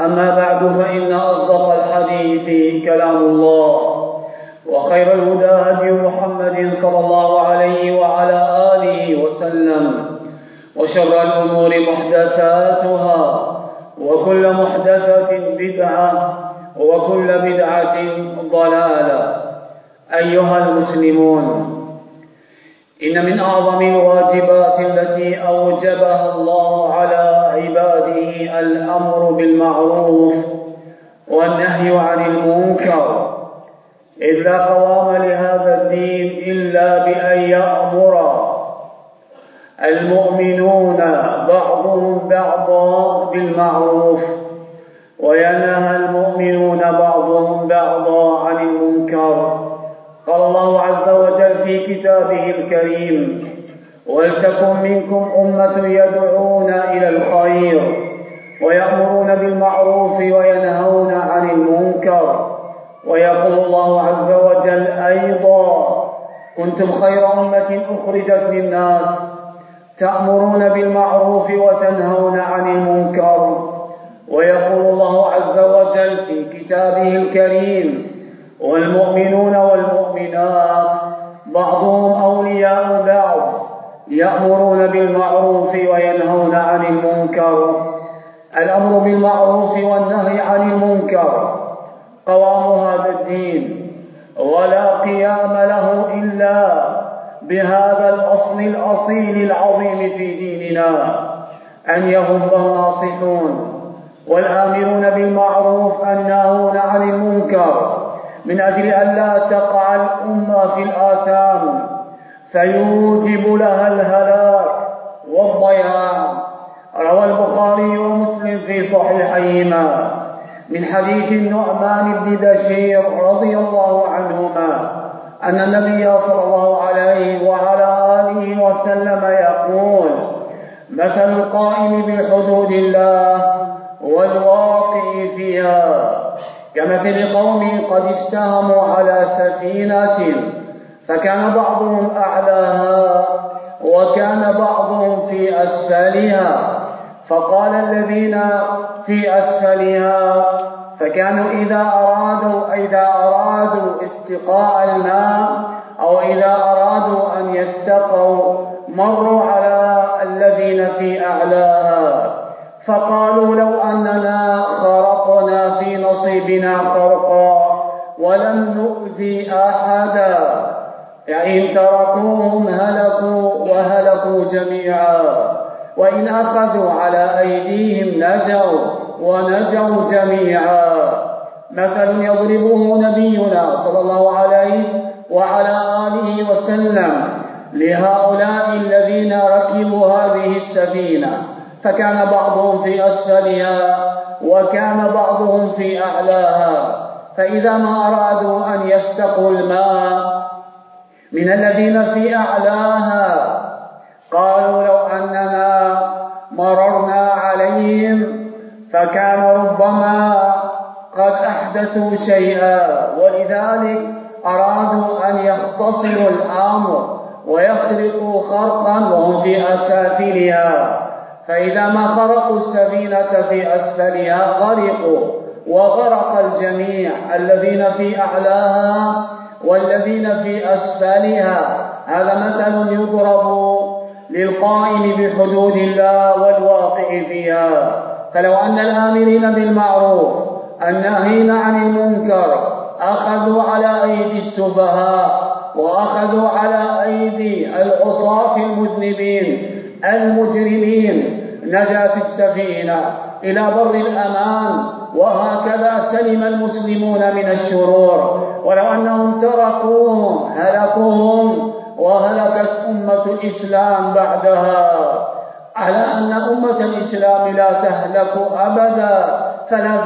أما بعد فإن أصدق الحديث كلام الله وخير الهدى هدي محمد صلى الله عليه وعلى آله وسلم وشر الأمور محدثاتها وكل محدثة بدعة وكل بدعة ضلالة. أيها المسلمون إن من أعظم الواجبات التي أوجبها الله على عباده الأمر بالمعروف والنهي عن المنكر. إذ لا قوام لهذا الدين إلا بأن يأمر المؤمنون بعضهم بعضا بالمعروف وينهى المؤمنون بعضهم بعضا عن المنكر. قال الله عز وجل في كتابه الكريم ولتكن منكم أمة يدعون إلى الخير ويأمرون بالمعروف وينهون عن المنكر ويقول الله عز وجل أيضا كنتم خير أمة أخرجت للناس تأمرون بالمعروف وتنهون عن المنكر. ويقول الله عز وجل في كتابه الكريم والمؤمنون والمؤمنات بعضهم أولياء بعض يأمرون بالمعروف وينهون عن المنكر. الأمر بالمعروف والنهي عن المنكر. قوام هذا الدين. ولا قيام له إلا بهذا الأصل الأصيل العظيم في ديننا أن يهم الناصحون والآمرون بالمعروف الناهون عن المنكر. من أجل أن لا تقع الأمة في الآثام. فيوجب لها الهلاك والضياع. روى البخاري ومسلم في صحيحيهما. من حديث النعمان بن بشير رضي الله عنهما أن النبي صلى الله عليه وعلى آله وسلم يقول مثل القائم بحدود الله كمثل قوم قد استهموا على سفينة فكان بعضهم أعلاها وكان بعضهم في أسفلها. فقال الذين في أسفلها فكانوا إذا أرادوا إذا أرادوا استقاء الماء أو إذا أرادوا أن يستقوا مروا على الذين في أعلاها. فقالوا لو أننا خرقنا في نصيبنا خرقا ولم نؤذي أحدا. يعني إن تركوهم هلكوا وهلكوا جميعا. وإن أخذوا على أيديهم نجوا ونجوا جميعا. مثل يضربه نبينا صلى الله عليه وعلى آله وسلم لهؤلاء الذين ركبوا هذه السفينة. فكان بعضهم في أسفلها وكان بعضهم في أعلاها. فإذا ما أرادوا أن يستقوا الماء من الذين في أعلاها قالوا لو أننا مررنا عليهم فكان ربما قد أحدث أحدثوا شيئا. ولذلك أرادوا أن يختصروا الأمر ويخرقوا خرقا وهم في أسافلها فإذا ما خرقوا السفينة في أسفلها غرقوا وغرق الجميع الذين في أعلاها والذين في أسفلها. هذا مثل يضرب للقائم بحدود الله والواقع فيها. فلو أن الآمرين بالمعروف الناهين عن المنكر أخذوا على أيدي السفهاء وأخذوا على أيدي العصاة المذنبين المجرمين نجات السفينة إلى بر الأمان وهكذا سلم المسلمون من الشرور. ولو أنهم تركوهم هلكوهم وهلكت أمة الإسلام بعدها. على أن أمة الإسلام لا تهلك أبدا فلا,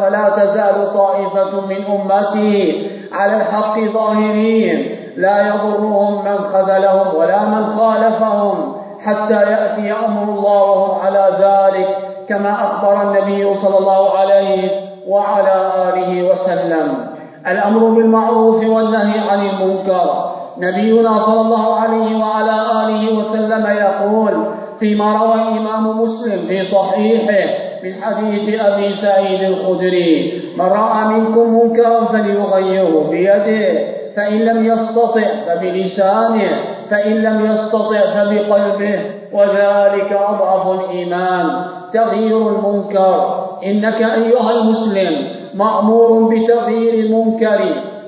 فلا تزال طائفة من أمتي على الحق ظاهرين. لا يضرهم من خذلهم ولا من خالفهم. حتى يأتي أمر الله وهم على ذلك كما أخبر النبي صلى الله عليه وعلى آله وسلم. الأمر بالمعروف والنهي عن المنكر. نبينا صلى الله عليه وعلى آله وسلم يقول فيما روى الإمام مسلم في صحيحه من حديث أبي سعيد الخدري من رأى منكم منكرا فليغيره بيده فإن لم يستطع فبلسانه فإن لم يستطع فبقلبه وذلك أضعف الإيمان. تغيير المنكر. إنك أيها المسلم مأمور بتغيير المنكر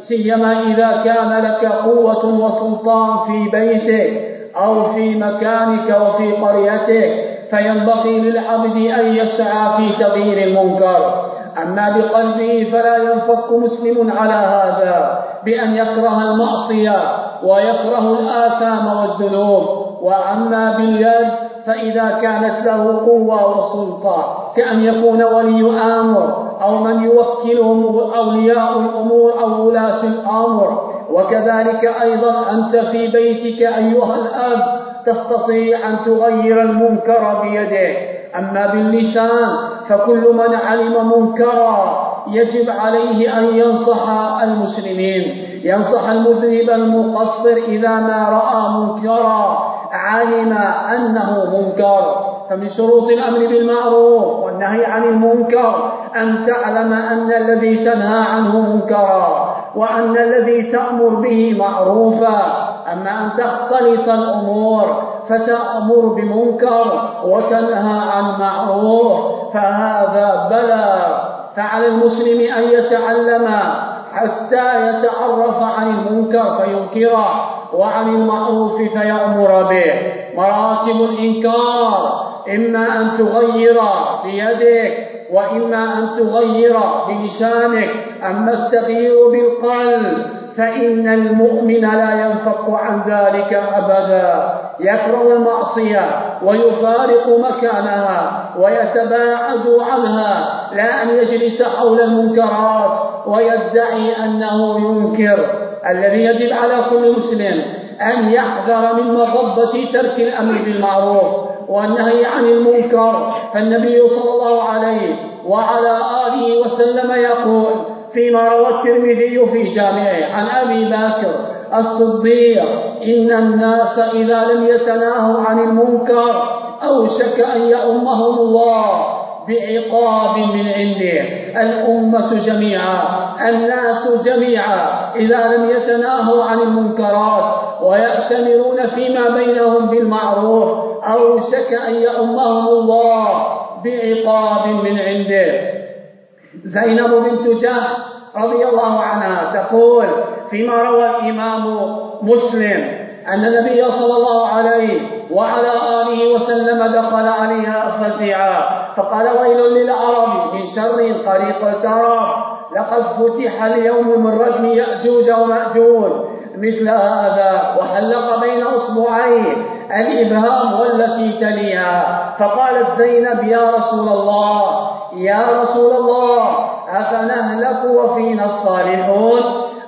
سيما إذا كان لك قوة وسلطان في بيتك أو في مكانك وفي قريتك فينبغي للعبد أن يسعى في تغيير المنكر. أما بقلبه فلا ينفك مسلم على هذا بأن يكره المعصية ويكره الآثام والذنوب. وأما باليد فإذا كانت له قوة وسلطة كأن يكون ولي آمر أو من يوكلهم أولياء الأمور أو ولاة الأمر. وكذلك أيضا أنت في بيتك أيها الأب تستطيع أن تغير المنكر بيدك أما باللسان فكل من علم منكرا يجب عليه أن ينصح المسلمين. ينصح المذنب المقصر إذا ما رأى منكرا علم أنه منكر. فمن شروط الأمر بالمعروف والنهي عن المنكر أن تعلم أن الذي تنهى عنه منكرا وأن الذي تأمر به معروفا. أما أن تختلط الأمور فتأمر بمنكر وتنهى عن معروف فهذا بلى. فعلى المسلم أن يتعلم حتى يتعرف عن المنكر فينكره وعن المعروف فيأمر به. مراتب الإنكار إما أن تغير بيدك وإما أن تغير بلسانك. أما التغيير بالقلب فإن المؤمن لا ينفك عن ذلك أبدا. يكره المعصية ويفارق مكانها ويتباعد عنها لا أن يجلس حول المنكرات ويدعي أنه ينكر. الذي يجب على كل مسلم أن يحذر من مضبة ترك الأمر بالمعروف والنهي عن المنكر. فالنبي صلى الله عليه وعلى آله وسلم يقول فيما روى الترمذي في جامعه عن أبي بكر الصديق. إن الناس إذا لم يتناهوا عن المنكر أوشك أن يأمهم الله بعقاب من عنده الأمة جميعا الناس جميعا إذا لم يتناهوا عن المنكرات ويأتمرون فيما بينهم بالمعروف أوشك أن يأمهم الله بعقاب من عنده. زينب بنت جحش رضي الله عنها تقول فيما روى الإمام مسلم أن النبي صلى الله عليه وعلى آله وسلم دخل عليها فزعا. فقال ويل للعرب من شر قريق اقترب لقد فتح اليوم من رجم يأجوج ومأجوج. مثل هذا وحلق بين أصبعيه الإبهام والتي تليها. فقالت زينب يا رسول الله يا رسول الله أفنهلك وفينا الصالحون؟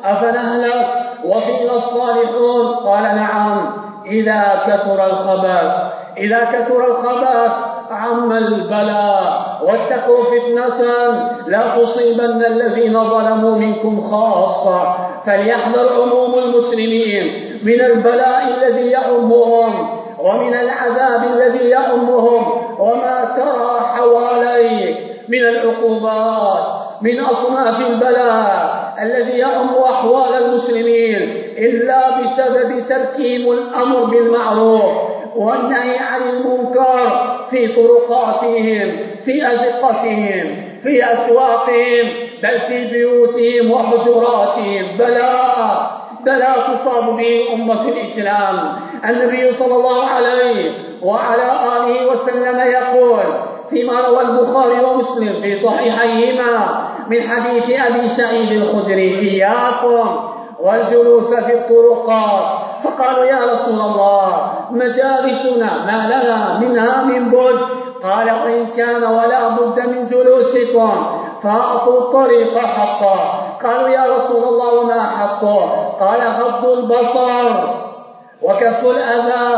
أفنهلك وفينا الصالحون؟ قال نعم. إذا كثر الخبر إذا كثر الخبث عم البلاء. واتقوا فتنة لا تصيبن الذين ظلموا منكم خاصة. فليحذر عموم المسلمين من البلاء الذي يعمهم ومن العذاب الذي يعمهم. وما ترى حواليك من العقوبات. من أصناف البلاء الذي يعم أحوال المسلمين إلا بسبب تركهم الأمر بالمعروف والنهي عن المنكر في طرقاتهم في أزقتهم في أسواقهم بل في بيوتهم وحجراتهم. بلاء بلاء تصاب به أمة الإسلام. النبي صلى الله عليه وعلى آله وسلم يقول فيما روى البخاري ومسلم في صحيحيهما من حديث أبي سعيد الخدري إياكم والجلوس في الطرقات. فقالوا يا رسول الله مجالسنا ما لنا منها من بد قال وإن كان ولا بد من جلوسكم فأعطوا الطريق حقه قالوا يا رسول الله وما حقه قال غض البصر وكف الأذى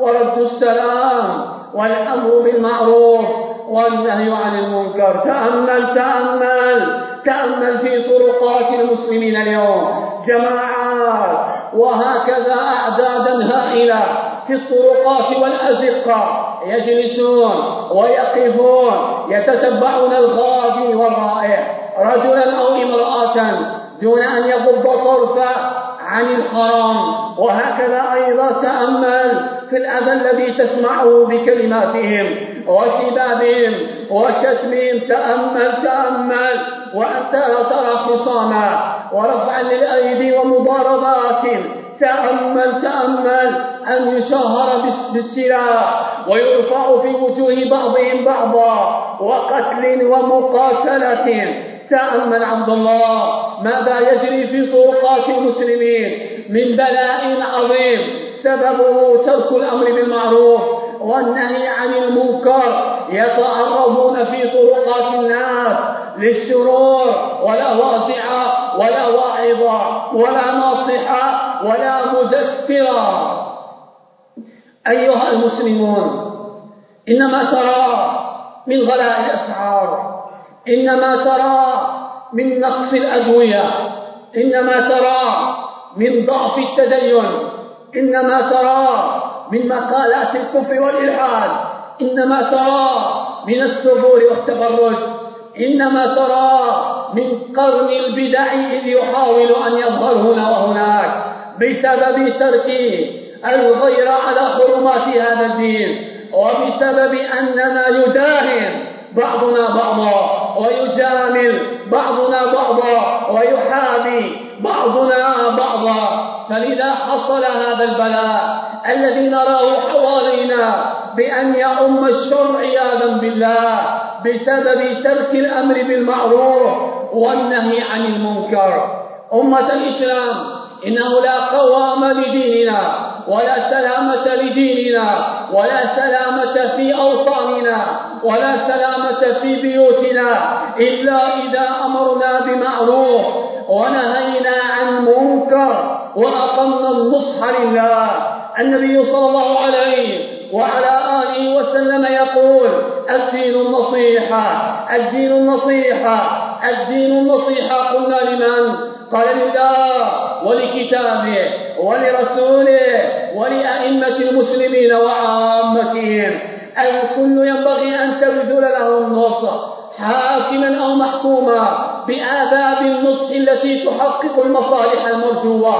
ورد السلام. والأمر بالمعروف والنهي عن المنكر. تأمل تأمل تأمل في طرقات المسلمين اليوم. جماعات وهكذا أعدادا هائلة في الطرقات والأزقة. يجلسون ويقفون يتتبعون الغادي والرائح رجلا أو امرأة دون أن يغض طرفه عن الحرام. وهكذا أيضا تأمل في الأذى الذي تسمعه بكلماتهم وسبابهم وشتمهم. تأمل تأمل. وأنت ترى خصاما. ورفعا للأيدي ومضاربات. تأمل تأمل. أن يشهر بالسلاح. ويرفع في وجوه بعضهم بعضا. وقتل ومقاتلة. تأمل عبد الله. ماذا يجري في طرقات المسلمين من بلاء عظيم سببه ترك الأمر بالمعروف والنهي عن المنكر يتعرضون في طرقات الناس للشرور ولا واسعة ولا واعظة ولا ناصحة ولا مذكرة أيها المسلمون إنما ترى من غلاء الأسعار إنما ترى من نقص الأدوية إنما ترى من ضعف التدين إنما ترى من مقالات الكفر والإلحاد إنما ترى من السفور والتبرج إنما ترى من قرن البدع إذ يحاول أن يظهر هنا وهناك بسبب ترك الغير على حرمات هذا الدين وبسبب أننا يداهن بعضنا بعضا ويجامل بعضنا بعضا ويحابي بعضنا بعضا. فلذا حصل هذا البلاء. الذي نراه حوالينا بأن يؤم الشر عياذا بالله بسبب ترك الأمر بالمعروف والنهي عن المنكر. أمة الإسلام إنه لا قوام لديننا. ولا سلامة لديننا ولا سلامة في أوطاننا ولا سلامة في بيوتنا إلا إذا أمرنا بمعروف ونهينا عن منكر وأقمنا النصح لله. النبي صلى الله عليه وعلى آله وسلم يقول الدين النصيحة الدين النصيحة الدين النصيحة قلنا لمن؟ قال لله ولكتابه ولرسوله ولأئمة المسلمين وعامتهم. الكل ينبغي أن تبذل له النصر حاكما أو محكوما بآداب النصح التي تحقق المصالح المرجوة.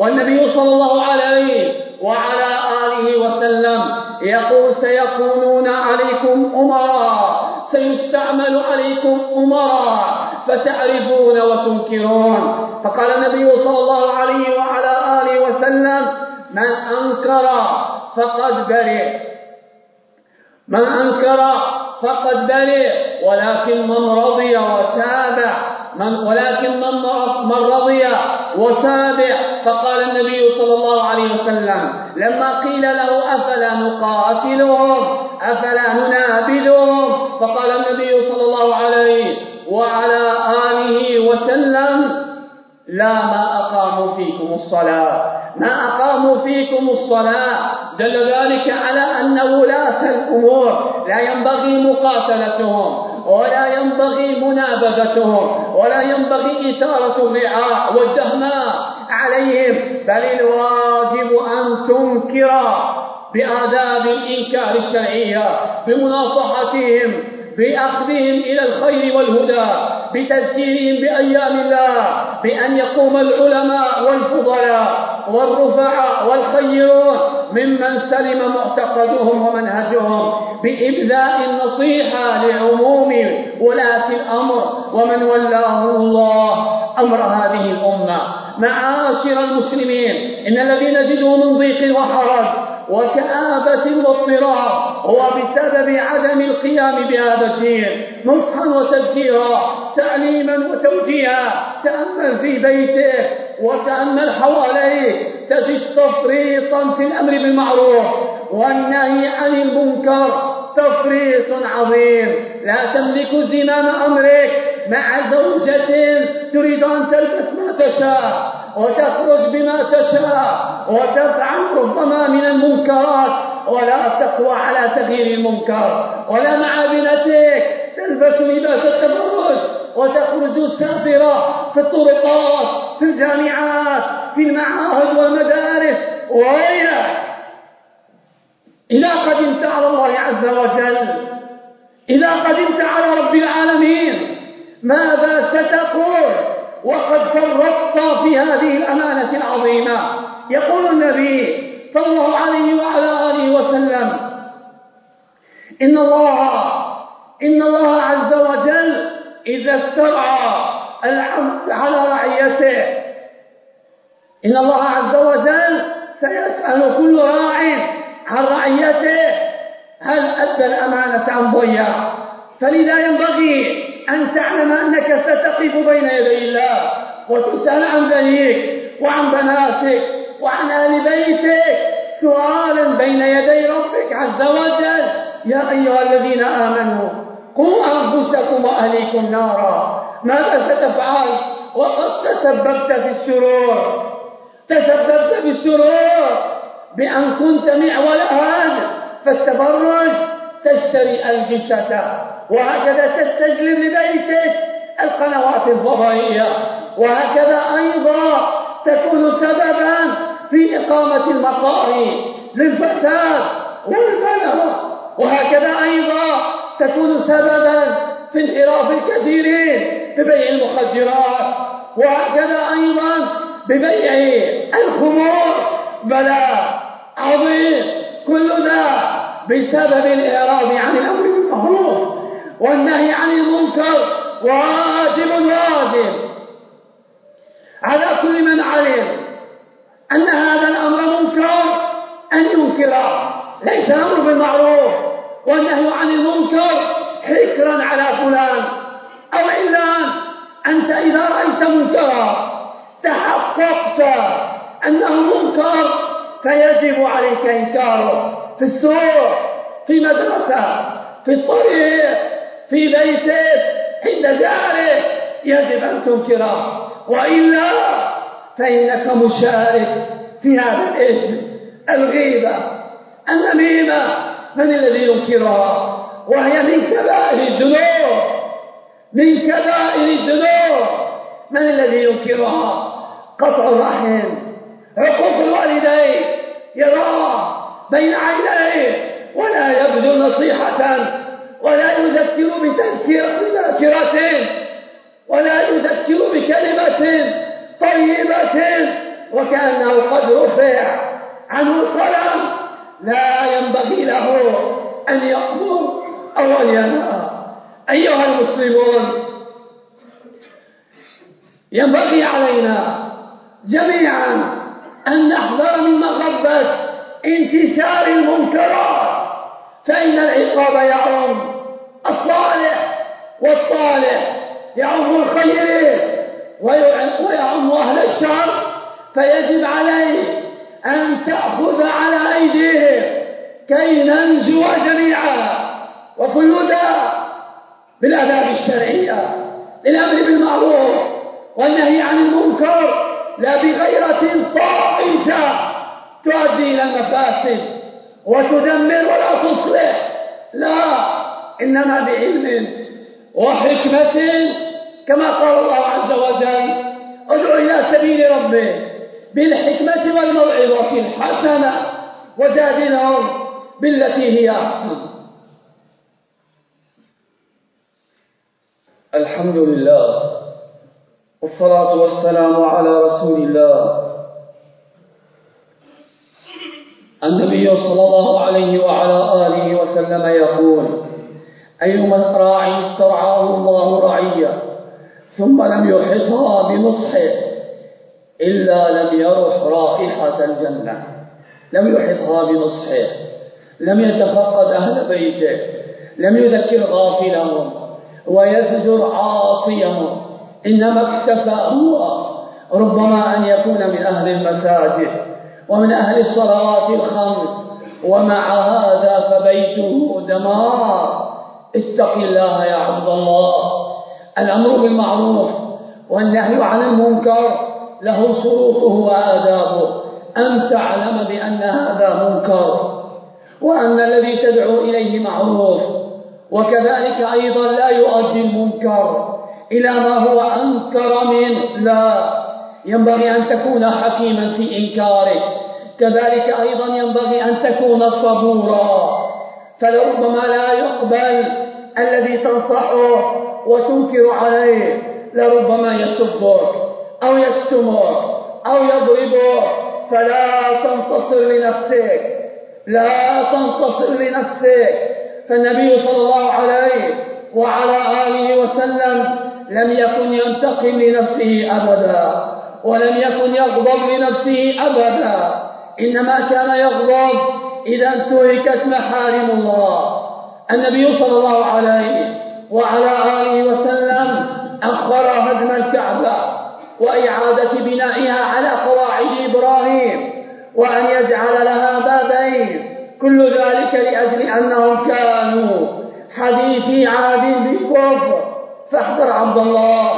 والنبي صلى الله عليه وعلى آله وسلم يقول سيكونون عليكم أمراء سيستعمل عليكم أمراء فتعرفون وتنكرون. فقال النبي صلى الله عليه وعلى آله وسلم من أنكر فقد برئ. من أنكر فقد برئ ولكن من رضي وتابع. من ولكن من من رضي وتابع فقال النبي صلى الله عليه وسلم لما قيل له أفلا نقاتلهم؟ أفلا ننابذهم؟ فقال النبي صلى الله عليه وعلى آله وسلم لا ما أقاموا فيكم الصلاة. ما أقاموا فيكم الصلاة. دل ذلك على أن ولاة الأمور لا ينبغي مقاتلتهم ولا ينبغي منابذتهم ولا ينبغي إثارة الرعاء والدهماء عليهم. بل الواجب أن تنكر بآداب الإنكار الشرعية بمناصحتهم بأخذهم إلى الخير والهدى بتذكيرهم بأيام الله بأن يقوم العلماء والفضلاء. والرفعاء والخيرون ممن سلم معتقدهم ومنهجهم بإبذاء النصيحة لعموم ولاة الأمر ومن ولاه الله أمر هذه الأمة. معاشر المسلمين إن الذي نجده من ضيق وحرج وكآبة واضطراب هو بسبب عدم القيام بهذا الدين. نصحا وتذكيرا تعليما وتوجيها. تأمل في بيتك وتأمل حواليك تجد تفريطا في الأمر بالمعروف والنهي عن المنكر. تفريط عظيم. لا تملك زمام أمرك مع زوجة تريد أن تلبس ما تشاء. وتخرج بما تشاء وتفعل ربما من المنكرات. ولا تقوى على تغيير المنكر. ولا مع بنتك تلبس لباس التبرج. وتخرج سافرة في الطرقات في الجامعات في المعاهد والمدارس. وغيرها إذا قدمت على الله عز وجل إذا قدمت على رب العالمين ماذا ستقول؟ وقد فرطت في هذه الأمانة العظيمة. يقول النبي صلى الله عليه وعلى آله وسلم إن الله إن الله عز وجل إذا استرعى العبد على رعيته. إن الله عز وجل سيسأل كل راع عن رعيته هل أدى الأمانة عن ضياع فلذا ينبغي أن تعلم أنك ستقف بين يدي الله وتسأل عن بنيك وعن بناتك وعن أهل بيتك سؤالا بين يدي ربك عز وجل. يا أيها الذين آمنوا قوا أنفسكم وأهليكم نارا. ماذا ستفعل؟ وقد تسببت في الشرور تسببت في الشرور بأن كنت معول هذا فالتبرج تشتري ألبسة. وهكذا تستجلب لبيتك القنوات الفضائية. وهكذا أيضا تكون سببا في إقامة المقاهي للفساد والبلاء وهكذا أيضا تكون سببا في انحراف الكثيرين ببيع المخدرات. وهكذا أيضا ببيع الخمور. بلاء عظيم كل ذا بسبب الإعراض عن الأمر بالمعروف. والنهي عن المنكر واجب واجب. على كل من علم أن هذا الأمر منكر أن ينكره ليس الأمر بالمعروف. والنهي عن المنكر حكرا على فلان. أو إلا أنت إذا رأيت منكرا تحققت أنه منكر فيجب عليك إنكاره في السوق في مدرسة في الطريق في بيتك عند جارك يجب أن تنكره. وإلا فإنك مشارك في هذا الإثم الغيبة النميمة. من الذي ينكرها وهي من كبائر الذنوب. من كبائر الذنوب. من الذي ينكرها قطع الرحم عقوق الوالدين. يراه بين عينيه ولا يبذل نصيحة ولا يذكر بتذكرة ولا يذكر بكلمة طيبة وكأنه قد رفع عنه القلم لا ينبغي له أن يأمر أو أن ينهى. أيها المسلمون ينبغي علينا جميعا أن نحذر من مغبة انتشار المنكرات. فإن العقاب يعم الصالح والطالح يعم الخير ويعم أهل الشر فيجب عليه أن تأخذ على أيديهم كي ننجو جميعا ذا بالآداب الشرعية للأمر بالمعروف والنهي عن المنكر لا بغيرة طائشة تؤدي إلى المفاسد. وتدمر ولا تصلح. لا إنما بعلم وحكمة كما قال الله عز وجل ادع إلى سبيل ربه بالحكمة والموعظة الحسنة وجادلهم بالتي هي أحسن. الحمد لله والصلاة والسلام على رسول الله النبي صلى الله عليه وعلى آله وسلم يقول أيما راع استرعاه الله رعية ثم لم يحطها بنصحه إلا لم يرح رائحة الجنة. لم يحطها بنصحه لم يتفقد أهل بيته لم يذكر غافلهم ويزجر عاصيهم. إنما اكتفى هو ربما أن يكون من أهل المساجد. ومن أهل الصلوات الخمس ومع هذا فبيته دمار. اتق الله يا عبد الله. الأمر بالمعروف والنهي عن المنكر له شروطه وآدابه. أن تعلم بأن هذا منكر وأن الذي تدعو إليه معروف. وكذلك أيضا لا يؤدي المنكر إلى ما هو أنكر منه لا. ينبغي أن تكون حكيما في إنكاره. كذلك أيضا ينبغي أن تكون صبورا فلربما لا يقبل الذي تنصحه وتنكر عليه لربما يسبك أو يشتمك أو يضربك فلا تنتصر لنفسك لا تنتصر لنفسك. فالنبي صلى الله عليه وعلى آله وسلم لم يكن ينتقم لنفسه أبدا ولم يكن يغضب لنفسه أبدا. إنما كان يغضب إذا انتهكت محارم الله. النبي صلى الله عليه وعلى آله وسلم أخر هدم الكعبة وإعادة بنائها على قواعد إبراهيم وأن يجعل لها بابين كل ذلك لأجل أنهم كانوا حديثي عهد بالكفر. فاحذر عبد الله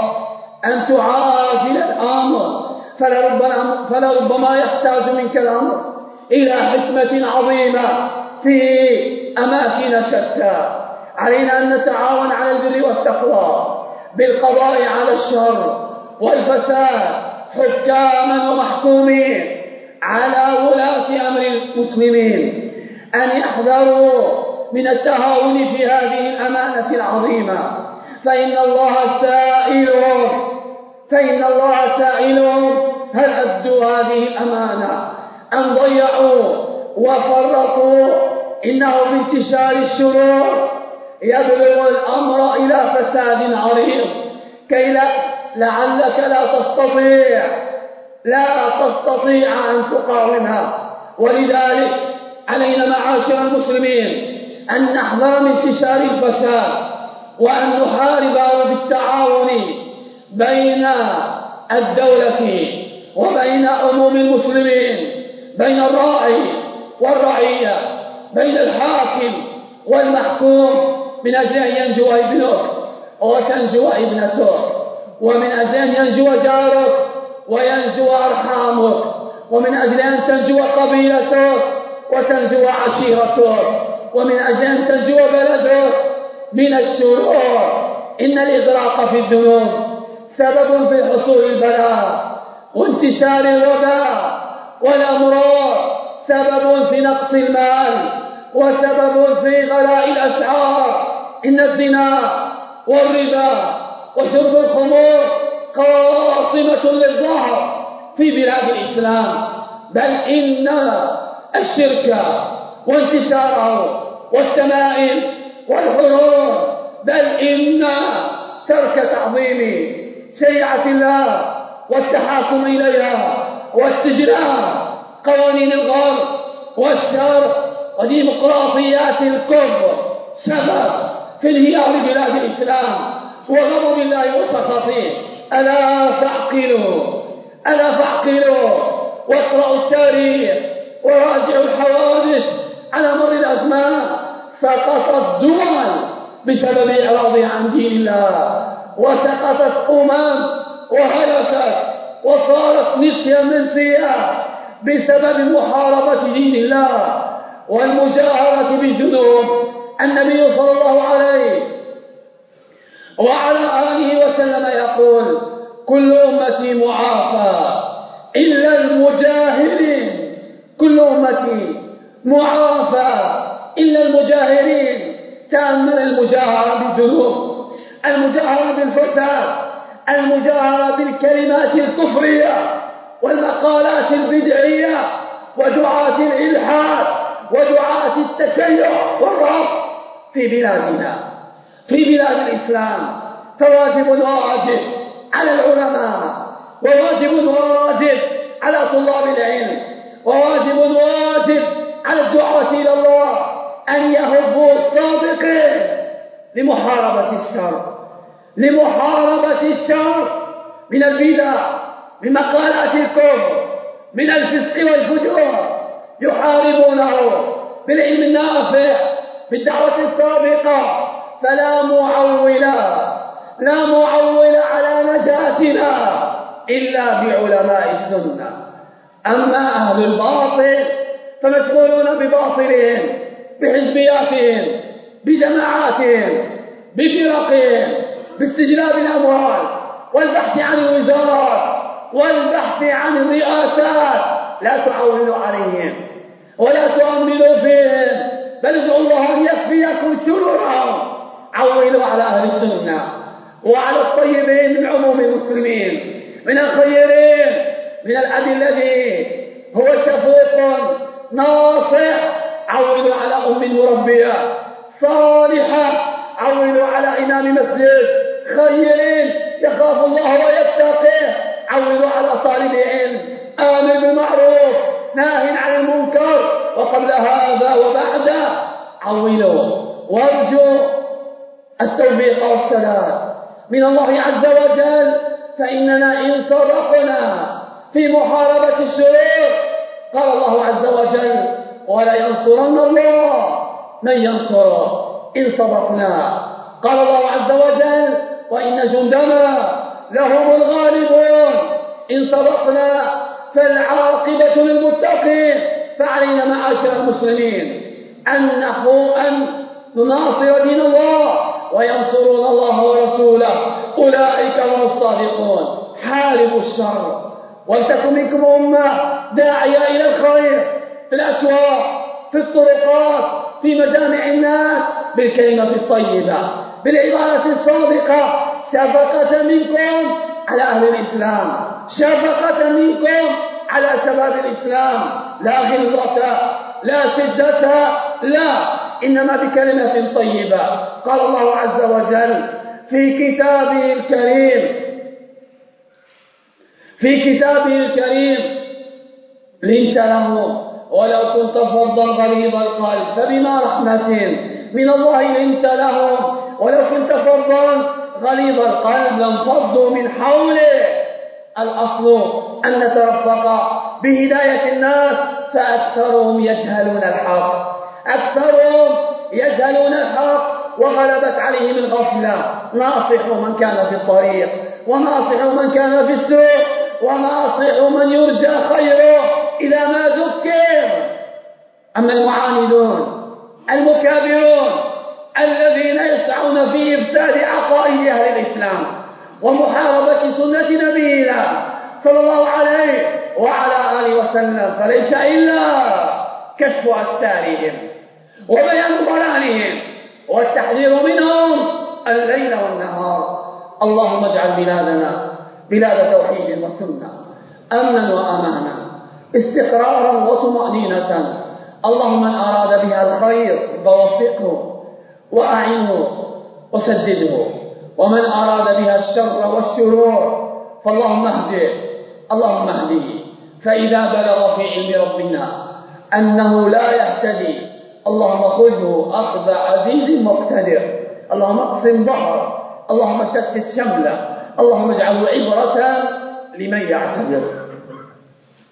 أن تعاجل الأمر. فلربما, فلربما يحتاج منك الأمر إلى حكمة عظيمة في أماكن شتى. علينا أن نتعاون على البر والتقوى بالقضاء على الشر والفساد حكاما ومحكومين على ولاة أمر المسلمين. أن يحذروا من التهاون في هذه الأمانة العظيمة. فإن الله سائلهم فإن الله سائلهم هل أدوا هذه الأمانة أم ضيعوا وفرطوا؟ إنه بانتشار الشرور يبلغ الأمر إلى فساد عريض كي لا لعلك لا تستطيع لا تستطيع أن تقاومها. ولذلك علينا معاشر المسلمين أن نحذر من انتشار الفساد وأن نحاربه بالتعاون بين الدولة وبين عموم المسلمين بين الراعي والرعية بين الحاكم والمحكوم من أجل أن ينجو ابنك وتنجو ابنتك ومن أجل أن ينجو جارك وينجو أرحامك ومن أجل أن تنجو قبيلتك وتنجو عشيرتك ومن أجل أن تنجو بلدك من الشرور. إن الإغراق في الذنوب سبب في حصول البلاء. وانتشار الوباء والأمراض سبب في نقص المال وسبب في غلاء الأسعار. إن الزنا والربا وشرب الخمور قاصمة للظهر في بلاد الإسلام. بل إن الشرك وانتشاره والتمائم والحرور بل إن ترك تعظيم شريعة الله والتحاكم إليها واستجلاب قوانين الغرب والشرق وديمقراطيات الكفر سبب في انهيار بلاد الإسلام وغضب الله وسخطه. ألا فاعقلوا ألا فاعقلوا واقرأوا التاريخ وراجعوا الحوادث على مر الأزمان. سقطت دول بسبب إعراضها عن دين الله وسقطت أمم وهلكت وصارت نسيا منسيا بسبب محاربة دين الله والمجاهرة بالذنوب النبي صلى الله عليه وعلى آله وسلم يقول كل أمتي معافى إلا المجاهرين. كل أمتي معافى إلا المجاهرين. تأمل المجاهرة بالذنوب المجاهرة بالفساد المجاهرة بالكلمات الكفرية والمقالات البدعية ودعاة الإلحاد ودعاة التشيع والرفض في بلادنا في بلاد الإسلام. فواجب واجب على العلماء وواجب واجب على طلاب العلم وواجب واجب على الدعاة إلى الله أن يهبوا الصادقين لمحاربة الشر. لمحاربة الشر من البدع من مقالات الكفر من الفسق والفجور. يحاربونه بالعلم النافع بالدعوة السابقة. فلا معول لا معول على نجاتنا إلا بعلماء السنة. أما أهل الباطل فمشغولون بباطلهم بحزبياتهم بجماعاتهم بفرقهم. باستجلاب الأموال والبحث عن الوزارات والبحث عن الرئاسات لا تعولوا عليهم ولا تؤمنوا فيهم بل ادعوا الله أن يكفيكم شرورهم عولوا على أهل السنة وعلى الطيبين من عموم المسلمين من الخيرين من الأب الذي هو شفوق ناصح. عولوا على أم مربية صالحة. عولوا على إمام مسجد. خيرين. يخاف الله ويتقيه. عولوا على طالب علم. آمن بالمعروف. ناه عن المنكر. وقبل هذا وبعد عولوا وارجوا التوفيق والسلام من الله عز وجل. فإننا إن صدقنا في محاربة الشرور. قال الله عز وجل ولا ينصرن الله من ينصره. إن صدقنا قال الله عز وجل وإن جندنا لهم الغالبون. إن صدقنا فالعاقبة للمتقين. فعلينا معاشر المسلمين. أن نحو أن نناصر دين الله وينصرون الله ورسوله. أولئك هم الصادقون. حاربوا الشر. ولتكن منكم أمة داعية إلى الخير. في الأسواق في الطرقات في مجامع الناس. بالكلمة الطيبة. بالعبارة الصادقة شفقة منكم على أهل الإسلام. شفقة منكم على شباب الإسلام. لا غلظة لا شدة لا إنما بكلمة طيبة. قال الله عز وجل في كتابه الكريم في كتابه الكريم لنت له ولو كنت فظا غليظ القلب فبما رحمة من الله لنت له ولو كنت فظا غليظ القلب لانفضوا من حوله. الأصل أن نترفق بهداية الناس فأكثرهم يجهلون الحق. أكثرهم يجهلون الحق وغلبت عليهم الغفلة. ناصح من كان في الطريق وناصح من كان في السوق وناصح من يرجى خيره إذا ما ذكر. أما المعاندون المكابرون الذين يسعون في إفساد عقائد أهل الإسلام ومحاربة سنة نبينا صلى الله عليه وعلى آله وسلم فليس إلا كشف أستارهم وبيان ضلالهم والتحذير منهم الليل والنهار. اللهم اجعل بلادنا بلاد توحيد وسنة أمنا وأمانا استقرارا وطمأنينة. اللهم من أراد بها الخير فوفقه. وأعنه وسدده. ومن أراد بها الشر والشرور فاللهم اهده. اللهم اهده. فإذا بلغ في علم ربنا أنه لا يهتدي اللهم خذه أخذ عزيز مقتدر. اللهم اقسم ظهره اللهم شتت شمله. اللهم اجعله عبرة لمن يعتبر